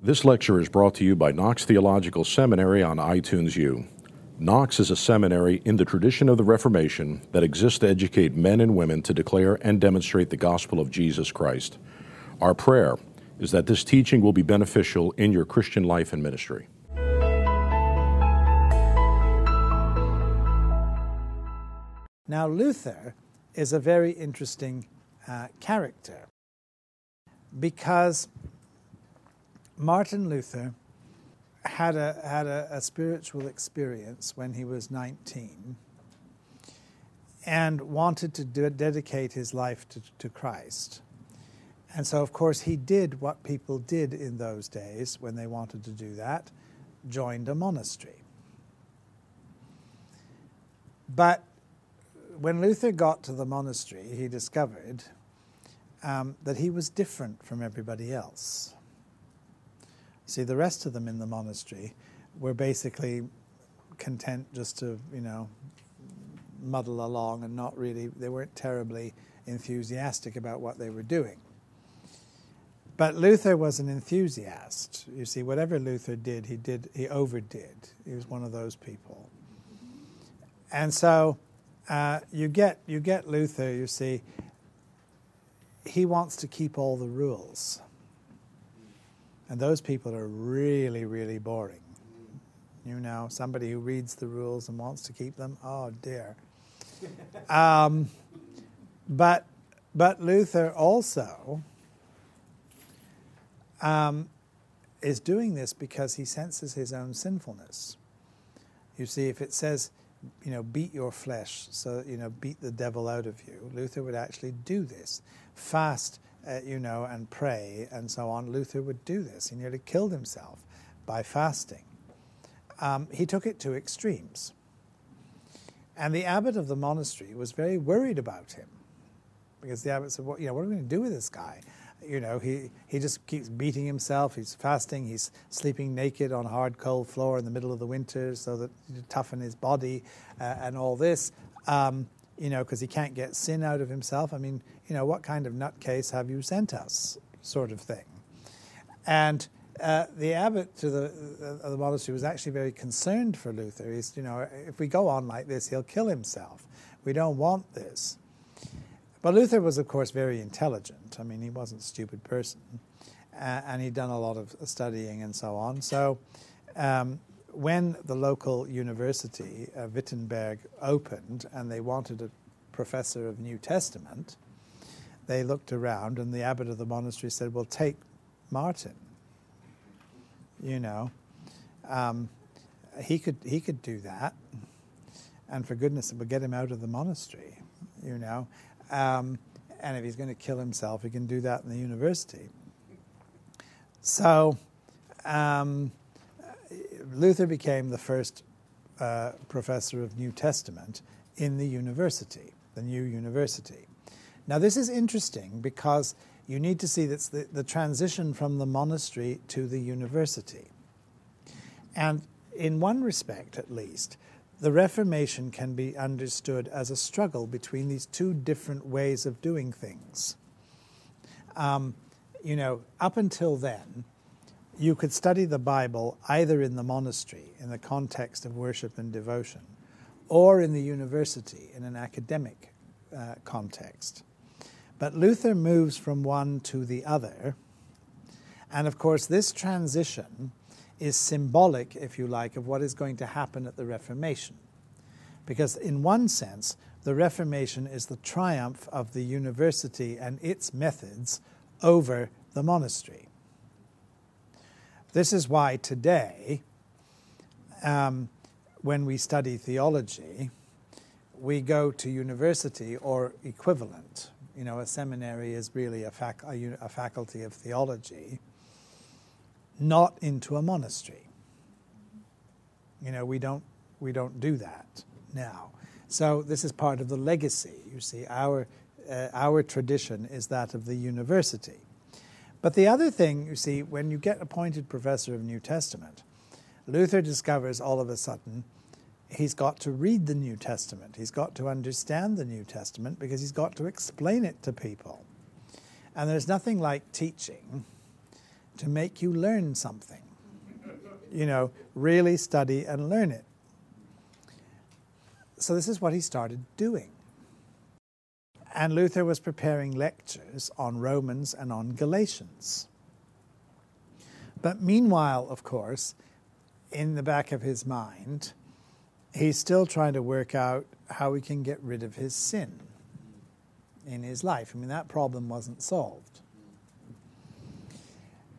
This lecture is brought to you by Knox Theological Seminary on iTunes U. Knox is a seminary in the tradition of the Reformation that exists to educate men and women to declare and demonstrate the gospel of Jesus Christ. Our prayer is that this teaching will be beneficial in your Christian life and ministry. Now, Luther is a very interesting uh, character because Martin Luther had a had a, a, spiritual experience when he was 19 and wanted to do, dedicate his life to, to Christ. And so, of course, he did what people did in those days when they wanted to do that joined a monastery. But when Luther got to the monastery, he discovered um, that he was different from everybody else. See, the rest of them in the monastery were basically content just to, you know, muddle along and not really, they weren't terribly enthusiastic about what they were doing. But Luther was an enthusiast. You see, whatever Luther did, he did, he overdid. He was one of those people. And so uh, you get you get Luther. You see, he wants to keep all the rules, and those people are really really boring. You know, somebody who reads the rules and wants to keep them. Oh dear. Um, but but Luther also um, is doing this because he senses his own sinfulness. You see, if it says you know, beat your flesh, so, you know, beat the devil out of you. Luther would actually do this. Fast, uh, you know, and pray and so on. Luther would do this. He nearly killed himself by fasting. Um, he took it to extremes. And the abbot of the monastery was very worried about him because the abbot said, well, you know, what are we going to do with this guy? you know, he, he just keeps beating himself. He's fasting. He's sleeping naked on a hard, cold floor in the middle of the winter so that to toughen his body uh, and all this, um, you know, because he can't get sin out of himself. I mean, you know, what kind of nutcase have you sent us, sort of thing. And uh, the abbot to the, uh, the monastery was actually very concerned for Luther. He's, you know, if we go on like this, he'll kill himself. We don't want this. But Luther was, of course, very intelligent. I mean, he wasn't a stupid person, uh, and he'd done a lot of studying and so on. So, um, when the local university, uh, Wittenberg, opened and they wanted a professor of New Testament, they looked around, and the abbot of the monastery said, "Well, take Martin. You know, um, he could he could do that, and for goodness, we'll get him out of the monastery." You know, um, and if he's going to kill himself, he can do that in the university. So um, Luther became the first uh, professor of New Testament in the university, the new university. Now, this is interesting because you need to see that's the, the transition from the monastery to the university. And in one respect, at least, the Reformation can be understood as a struggle between these two different ways of doing things. Um, you know, up until then, you could study the Bible either in the monastery, in the context of worship and devotion, or in the university, in an academic uh, context. But Luther moves from one to the other. And of course, this transition is symbolic, if you like, of what is going to happen at the Reformation. Because, in one sense, the Reformation is the triumph of the university and its methods over the monastery. This is why today, um, when we study theology, we go to university or equivalent. You know, a seminary is really a, fac- a, a faculty of theology not into a monastery. You know, we don't we don't do that now. So this is part of the legacy. You see, our uh, our tradition is that of the university. But the other thing, you see, when you get appointed professor of New Testament, Luther discovers all of a sudden he's got to read the New Testament. He's got to understand the New Testament because he's got to explain it to people. And there's nothing like teaching to make you learn something. You know, really study and learn it. So, this is what he started doing. And Luther was preparing lectures on Romans and on Galatians. But meanwhile, of course, in the back of his mind, he's still trying to work out how he can get rid of his sin in his life. I mean, that problem wasn't solved.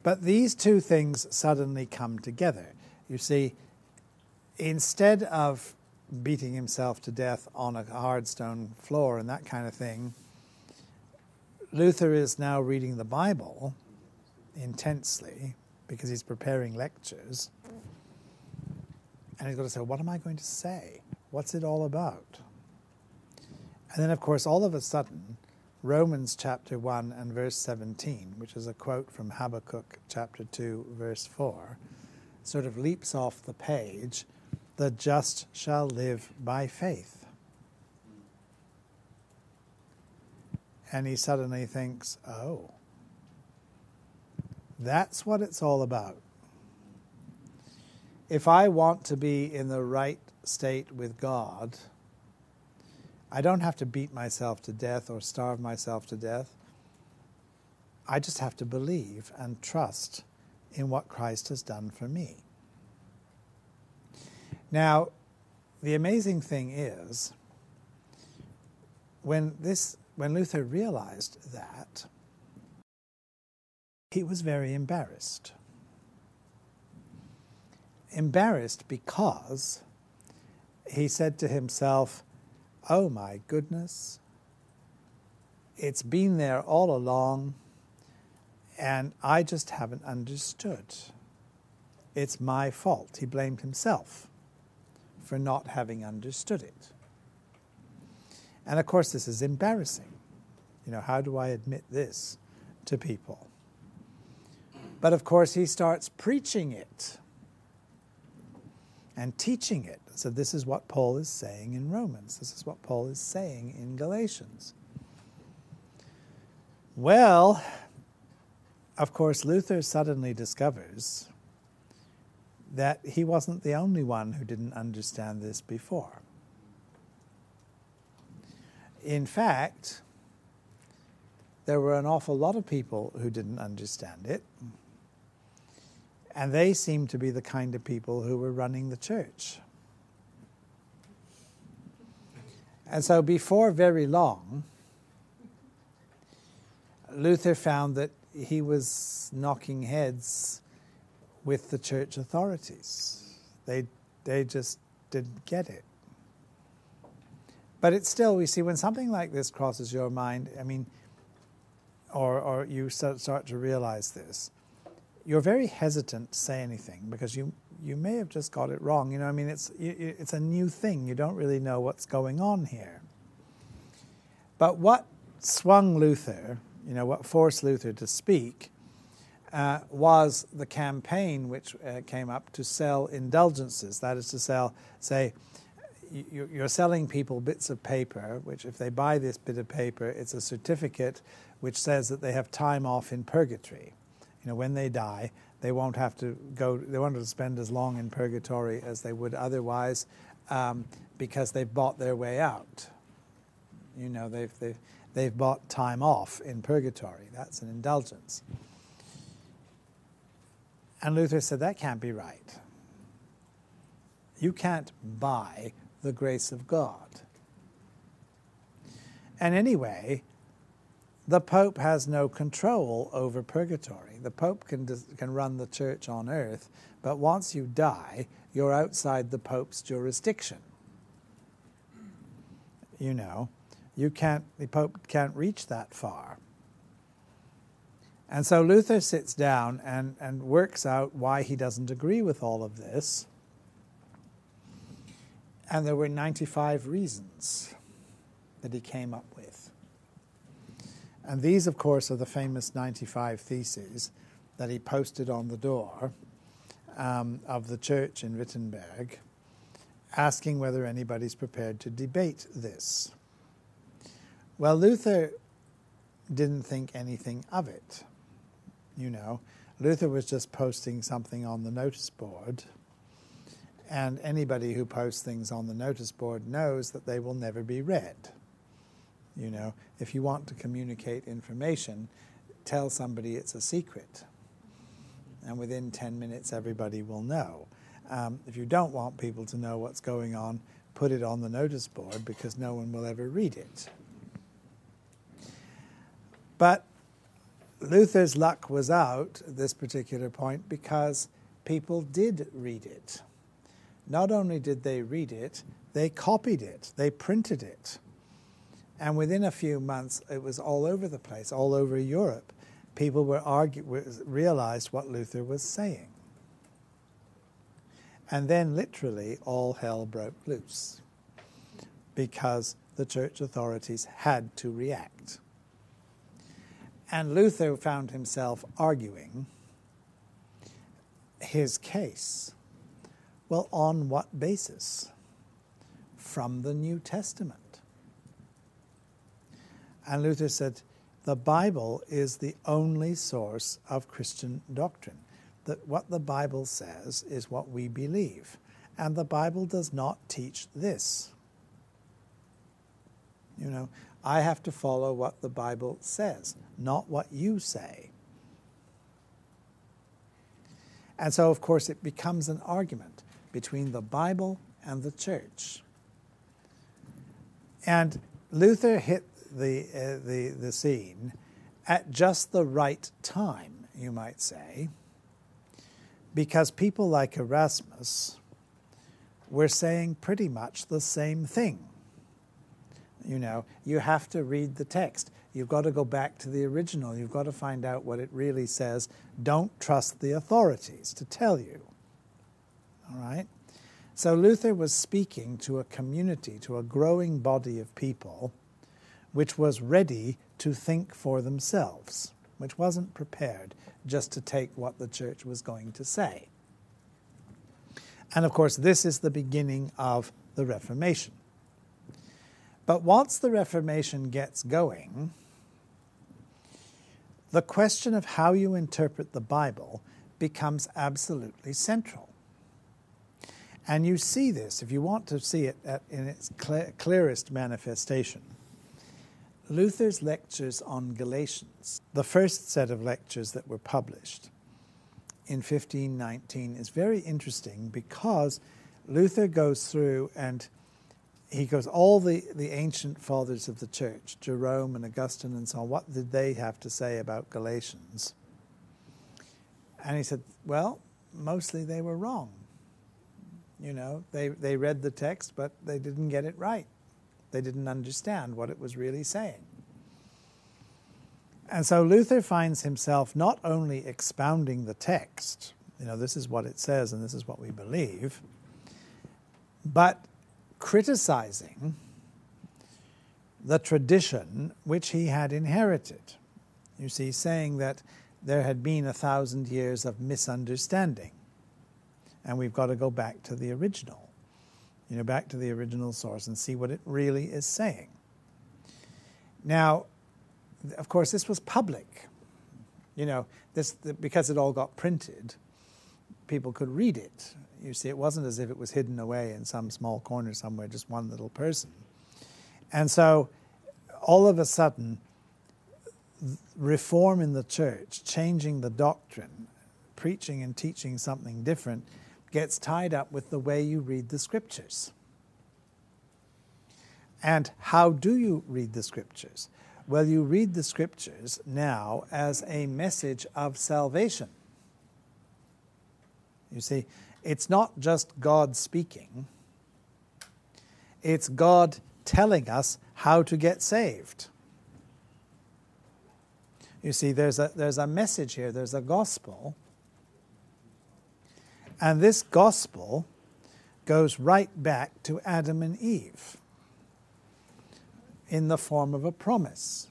But these two things suddenly come together. You see, instead of beating himself to death on a hard stone floor and that kind of thing, Luther is now reading the Bible intensely because he's preparing lectures. And he's got to say, What am I going to say? What's it all about? And then, of course, all of a sudden, Romans chapter 1 and verse 17, which is a quote from Habakkuk chapter 2, verse 4, sort of leaps off the page the just shall live by faith. And he suddenly thinks, oh, that's what it's all about. If I want to be in the right state with God, I don't have to beat myself to death or starve myself to death. I just have to believe and trust in what Christ has done for me. Now, the amazing thing is, when, this, when Luther realized that, he was very embarrassed. Embarrassed because he said to himself, Oh my goodness, it's been there all along, and I just haven't understood. It's my fault. He blamed himself for not having understood it. And of course, this is embarrassing. You know, how do I admit this to people? But of course, he starts preaching it and teaching it. So, this is what Paul is saying in Romans. This is what Paul is saying in Galatians. Well, of course, Luther suddenly discovers that he wasn't the only one who didn't understand this before. In fact, there were an awful lot of people who didn't understand it, and they seemed to be the kind of people who were running the church. And so, before very long, Luther found that he was knocking heads with the church authorities. They, they just didn't get it. But it's still, we see, when something like this crosses your mind, I mean, or, or you start to realize this, you're very hesitant to say anything because you, you may have just got it wrong. You know, I mean, it's, it's a new thing. You don't really know what's going on here. But what swung Luther, you know, what forced Luther to speak uh, was the campaign which uh, came up to sell indulgences. That is to sell, say, you're selling people bits of paper, which if they buy this bit of paper, it's a certificate which says that they have time off in purgatory. You know, when they die, they won't have to go, they won't have to spend as long in purgatory as they would otherwise um, because they've bought their way out. You know, they've, they've, they've bought time off in purgatory. That's an indulgence. And Luther said, that can't be right. You can't buy the grace of God. And anyway, the Pope has no control over purgatory. The Pope can, can run the church on earth, but once you die, you're outside the Pope's jurisdiction. You know, you can't, the Pope can't reach that far. And so Luther sits down and, and works out why he doesn't agree with all of this. And there were 95 reasons that he came up with. And these, of course, are the famous 95 Theses that he posted on the door um, of the church in Wittenberg, asking whether anybody's prepared to debate this. Well, Luther didn't think anything of it you know. Luther was just posting something on the notice board, and anybody who posts things on the notice board knows that they will never be read. You know, if you want to communicate information, tell somebody it's a secret. And within 10 minutes, everybody will know. Um, if you don't want people to know what's going on, put it on the notice board because no one will ever read it. But Luther's luck was out at this particular point because people did read it. Not only did they read it, they copied it, they printed it. And within a few months, it was all over the place, all over Europe. People were argue, realized what Luther was saying. And then, literally, all hell broke loose because the church authorities had to react. And Luther found himself arguing his case. Well, on what basis? From the New Testament. And Luther said, the Bible is the only source of Christian doctrine. That what the Bible says is what we believe. And the Bible does not teach this. You know, I have to follow what the Bible says, not what you say. And so, of course, it becomes an argument between the Bible and the church. And Luther hit the, uh, the, the scene at just the right time, you might say, because people like Erasmus were saying pretty much the same thing. You know, you have to read the text. You've got to go back to the original. You've got to find out what it really says. Don't trust the authorities to tell you. All right? So Luther was speaking to a community, to a growing body of people, which was ready to think for themselves, which wasn't prepared just to take what the church was going to say. And of course, this is the beginning of the Reformation. But once the Reformation gets going, the question of how you interpret the Bible becomes absolutely central. And you see this, if you want to see it at, in its clear, clearest manifestation. Luther's lectures on Galatians, the first set of lectures that were published in 1519, is very interesting because Luther goes through and he goes, all the, the ancient fathers of the church, Jerome and Augustine and so on, what did they have to say about Galatians? And he said, well, mostly they were wrong. You know, they, they read the text, but they didn't get it right. They didn't understand what it was really saying. And so Luther finds himself not only expounding the text, you know, this is what it says and this is what we believe, but criticizing the tradition which he had inherited. You see, saying that there had been a thousand years of misunderstanding, and we've got to go back to the original, you know, back to the original source and see what it really is saying. Now, of course, this was public. You know, this because it all got printed, people could read it. You see, it wasn't as if it was hidden away in some small corner somewhere, just one little person. And so, all of a sudden, reform in the church, changing the doctrine, preaching and teaching something different, gets tied up with the way you read the scriptures. And how do you read the scriptures? Well, you read the scriptures now as a message of salvation. You see, it's not just God speaking, it's God telling us how to get saved. You see, there's a, there's a message here, there's a gospel. And this gospel goes right back to Adam and Eve in the form of a promise.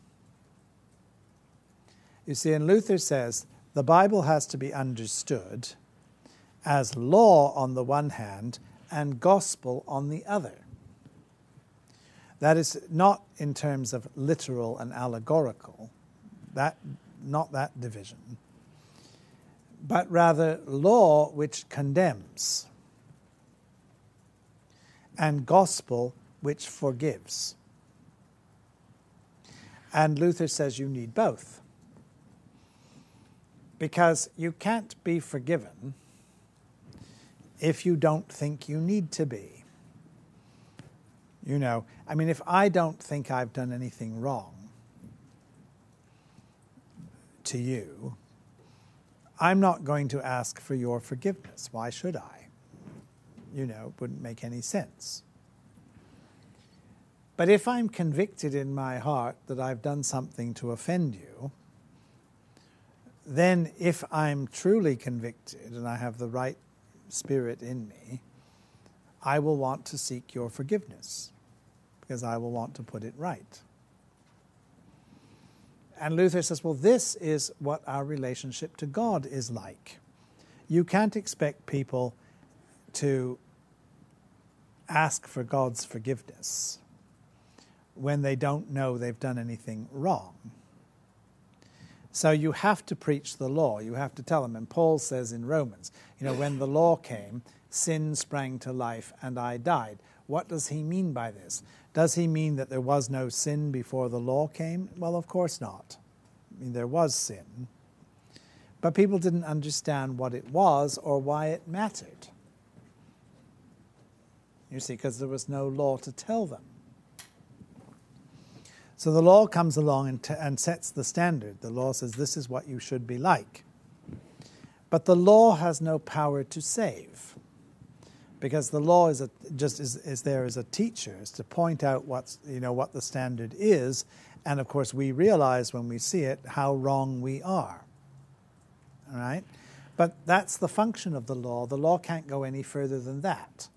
You see, and Luther says the Bible has to be understood as law on the one hand and gospel on the other. That is not in terms of literal and allegorical, that, not that division, but rather law which condemns, and gospel which forgives. And Luther says you need both. Because you can't be forgiven if you don't think you need to be. You know, I mean, if I don't think I've done anything wrong to you, I'm not going to ask for your forgiveness. Why should I? You know, it wouldn't make any sense. But if I'm convicted in my heart that I've done something to offend you, then if I'm truly convicted and I have the right spirit in me, I will want to seek your forgiveness because I will want to put it right. And Luther says, well, this is what our relationship to God is like. You can't expect people to ask for God's forgiveness when they don't know they've done anything wrong. So you have to preach the law. You have to tell them. And Paul says in Romans, you know, when the law came, sin sprang to life and I died. What does he mean by this? Does he mean that there was no sin before the law came? Well, of course not. I mean, there was sin. But people didn't understand what it was or why it mattered. You see, because there was no law to tell them. So the law comes along and, t- and sets the standard. The law says this is what you should be like. But the law has no power to save because the law is a, just is, is there as a teacher, is to point out what's you know what the standard is, and of course we realize when we see it how wrong we are. All right, but that's the function of the law. The law can't go any further than that.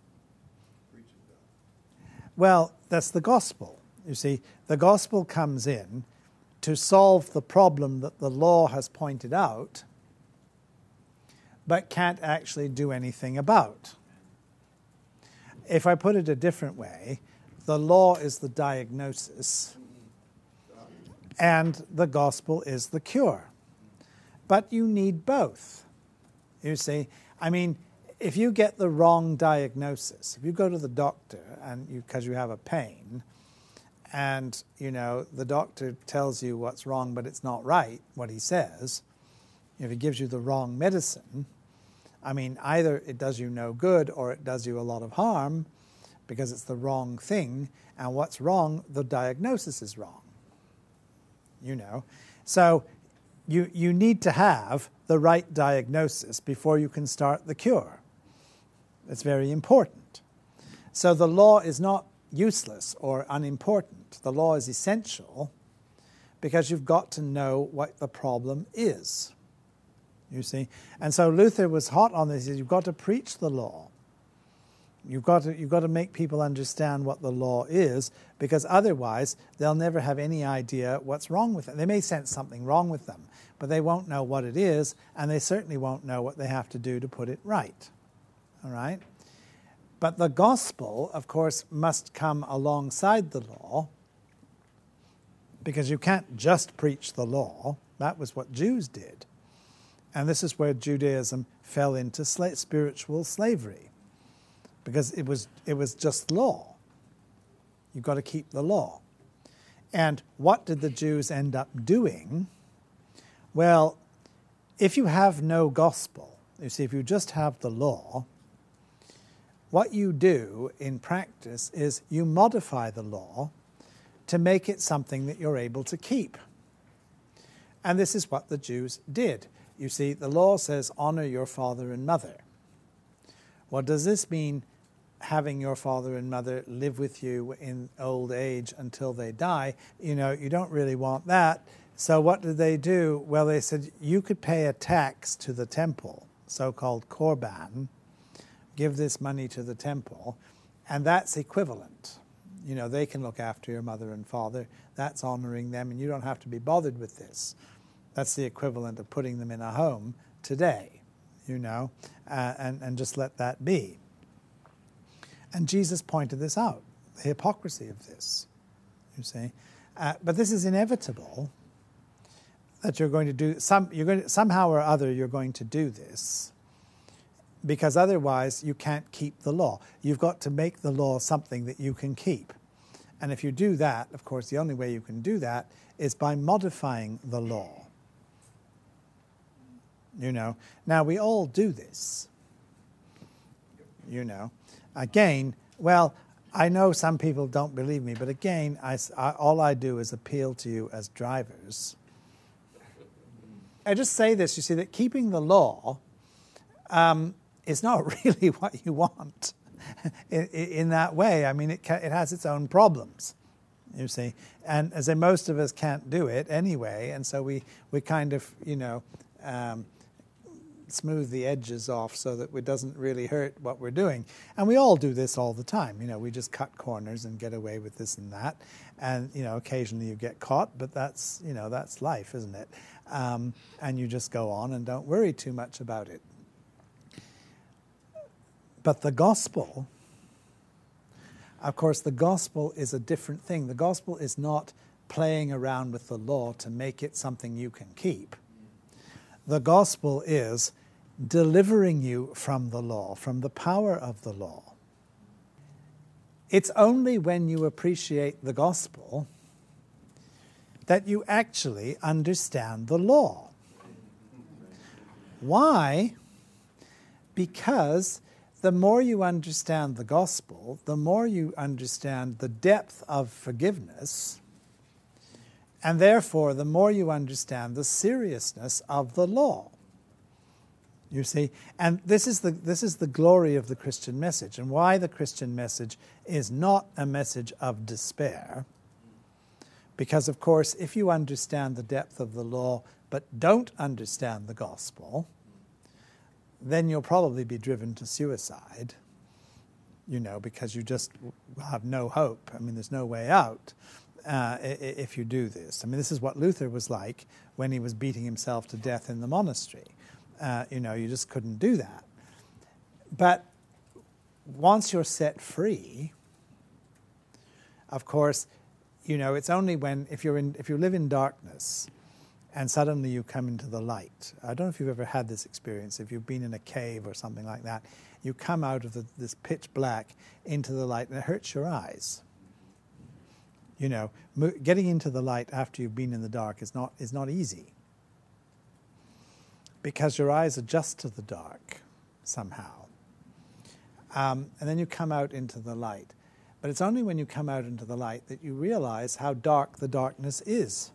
Well, that's the gospel. You see, the gospel comes in to solve the problem that the law has pointed out, but can't actually do anything about. If I put it a different way, the law is the diagnosis and the gospel is the cure. But you need both. You see, I mean, if you get the wrong diagnosis, if you go to the doctor and you because you, you have a pain, and you know the doctor tells you what's wrong, but it's not right what he says, if he gives you the wrong medicine, I mean, either it does you no good or it does you a lot of harm because it's the wrong thing. And what's wrong? The diagnosis is wrong. You know. So you, you need to have the right diagnosis before you can start the cure. It's very important. So the law is not useless or unimportant. The law is essential because you've got to know what the problem is. You see? And so Luther was hot on this. You've got to preach the law. You've got, to, you've got to make people understand what the law is because otherwise they'll never have any idea what's wrong with it. They may sense something wrong with them, but they won't know what it is, and they certainly won't know what they have to do to put it right. All right? But the gospel, of course, must come alongside the law because you can't just preach the law. That was what Jews did. And this is where Judaism fell into sla- spiritual slavery because it was, it was just law. You've got to keep the law. And what did the Jews end up doing? Well, if you have no gospel, you see, if you just have the law, what you do in practice is you modify the law to make it something that you're able to keep. And this is what the Jews did. You see, the law says, honor your father and mother. Well, does this mean having your father and mother live with you in old age until they die? You know, you don't really want that. So, what did they do? Well, they said you could pay a tax to the temple, so called korban, give this money to the temple, and that's equivalent. You know, they can look after your mother and father. That's honoring them, and you don't have to be bothered with this. That's the equivalent of putting them in a home today, you know, uh, and, and just let that be. And Jesus pointed this out the hypocrisy of this, you see. Uh, but this is inevitable that you're going to do some you're going to, somehow or other you're going to do this because otherwise you can't keep the law. You've got to make the law something that you can keep. And if you do that of course the only way you can do that is by modifying the law. You know? Now we all do this. You know? Again well I know some people don't believe me, but again, I, I, all I do is appeal to you as drivers. I just say this, you see, that keeping the law um, is not really what you want in, that way. I mean, it, it has its own problems, you see. And as most of us can't do it anyway, and so we, we kind of, you know, um, smooth the edges off so that it doesn't really hurt what we're doing. And we all do this all the time. You know, we just cut corners and get away with this and that. And, you know, occasionally you get caught, but that's, you know, that's life, isn't it? um, and you just go on and don't worry too much about it. But the gospel, of course, the gospel is a different thing. The gospel is not playing around with the law to make it something you can keep. The gospel is delivering you from the law, from the power of the law. It's only when you appreciate the gospel that you actually understand the law. Why? Because the more you understand the gospel, the more you understand the depth of forgiveness, and therefore the more you understand the seriousness of the law. You see, and this is the this is the glory of the Christian message, and why the Christian message is not a message of despair because, of course, if you understand the depth of the law but don't understand the gospel, then you'll probably be driven to suicide, you know, because you just have no hope. I mean, there's no way out uh, if you do this. I mean, this is what Luther was like when he was beating himself to death in the monastery. Uh, you know, you just couldn't do that. But once you're set free, of course, you know, it's only when if you're in if you live in darkness and suddenly you come into the light. I don't know if you've ever had this experience. If you've been in a cave or something like that, you come out of the, this pitch black into the light, and it hurts your eyes. You know, getting into the light after you've been in the dark is not is not easy because your eyes adjust to the dark somehow, um, and then you come out into the light. But it's only when you come out into the light that you realize how dark the darkness is.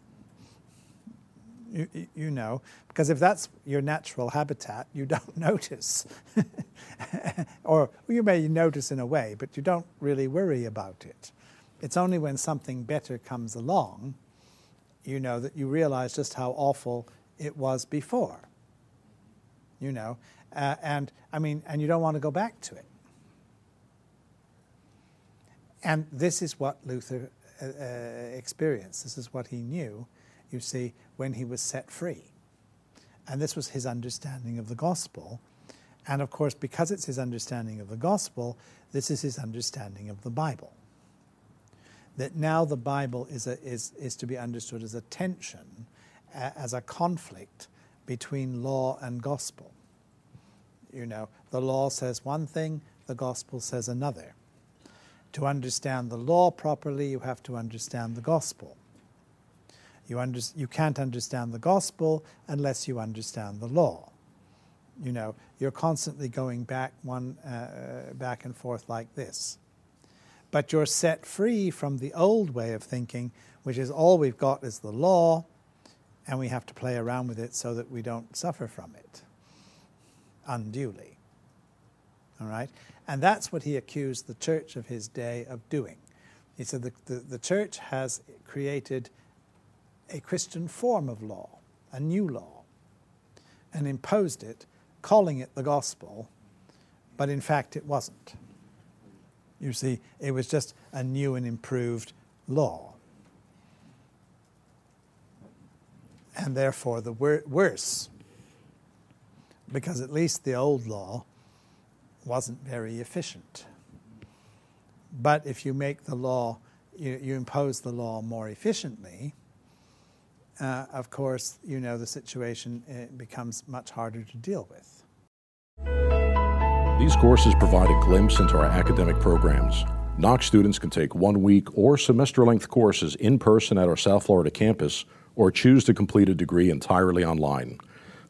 You, you know, because if that's your natural habitat, you don't notice. or you may notice in a way, but you don't really worry about it. It's only when something better comes along, you know, that you realize just how awful it was before. You know, uh, and I mean, and you don't want to go back to it. And this is what Luther uh, uh, experienced. This is what he knew, you see, when he was set free. And this was his understanding of the gospel. And of course, because it's his understanding of the gospel, this is his understanding of the Bible. That now the Bible is, a, is, is to be understood as a tension, as a conflict between law and gospel. You know, the law says one thing, the gospel says another. To understand the law properly, you have to understand the gospel. You, under, you can't understand the gospel unless you understand the law. You know, you're constantly going back one uh, back and forth like this. But you're set free from the old way of thinking, which is all we've got is the law, and we have to play around with it so that we don't suffer from it unduly. All right? And that's what he accused the church of his day of doing. He said the, the, the church has created a Christian form of law, a new law, and imposed it, calling it the gospel, but in fact it wasn't. You see, it was just a new and improved law. And therefore, the wor- worse, because at least the old law wasn't very efficient. But if you make the law, you, you impose the law more efficiently, uh, of course, you know, the situation uh, becomes much harder to deal with. These courses provide a glimpse into our academic programs. Knox students can take one week or semester length courses in person at our South Florida campus or choose to complete a degree entirely online.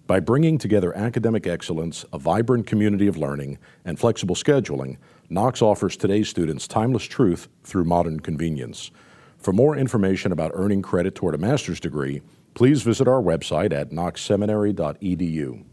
By bringing together academic excellence, a vibrant community of learning, and flexible scheduling, Knox offers today's students timeless truth through modern convenience. For more information about earning credit toward a master's degree, please visit our website at knoxseminary.edu.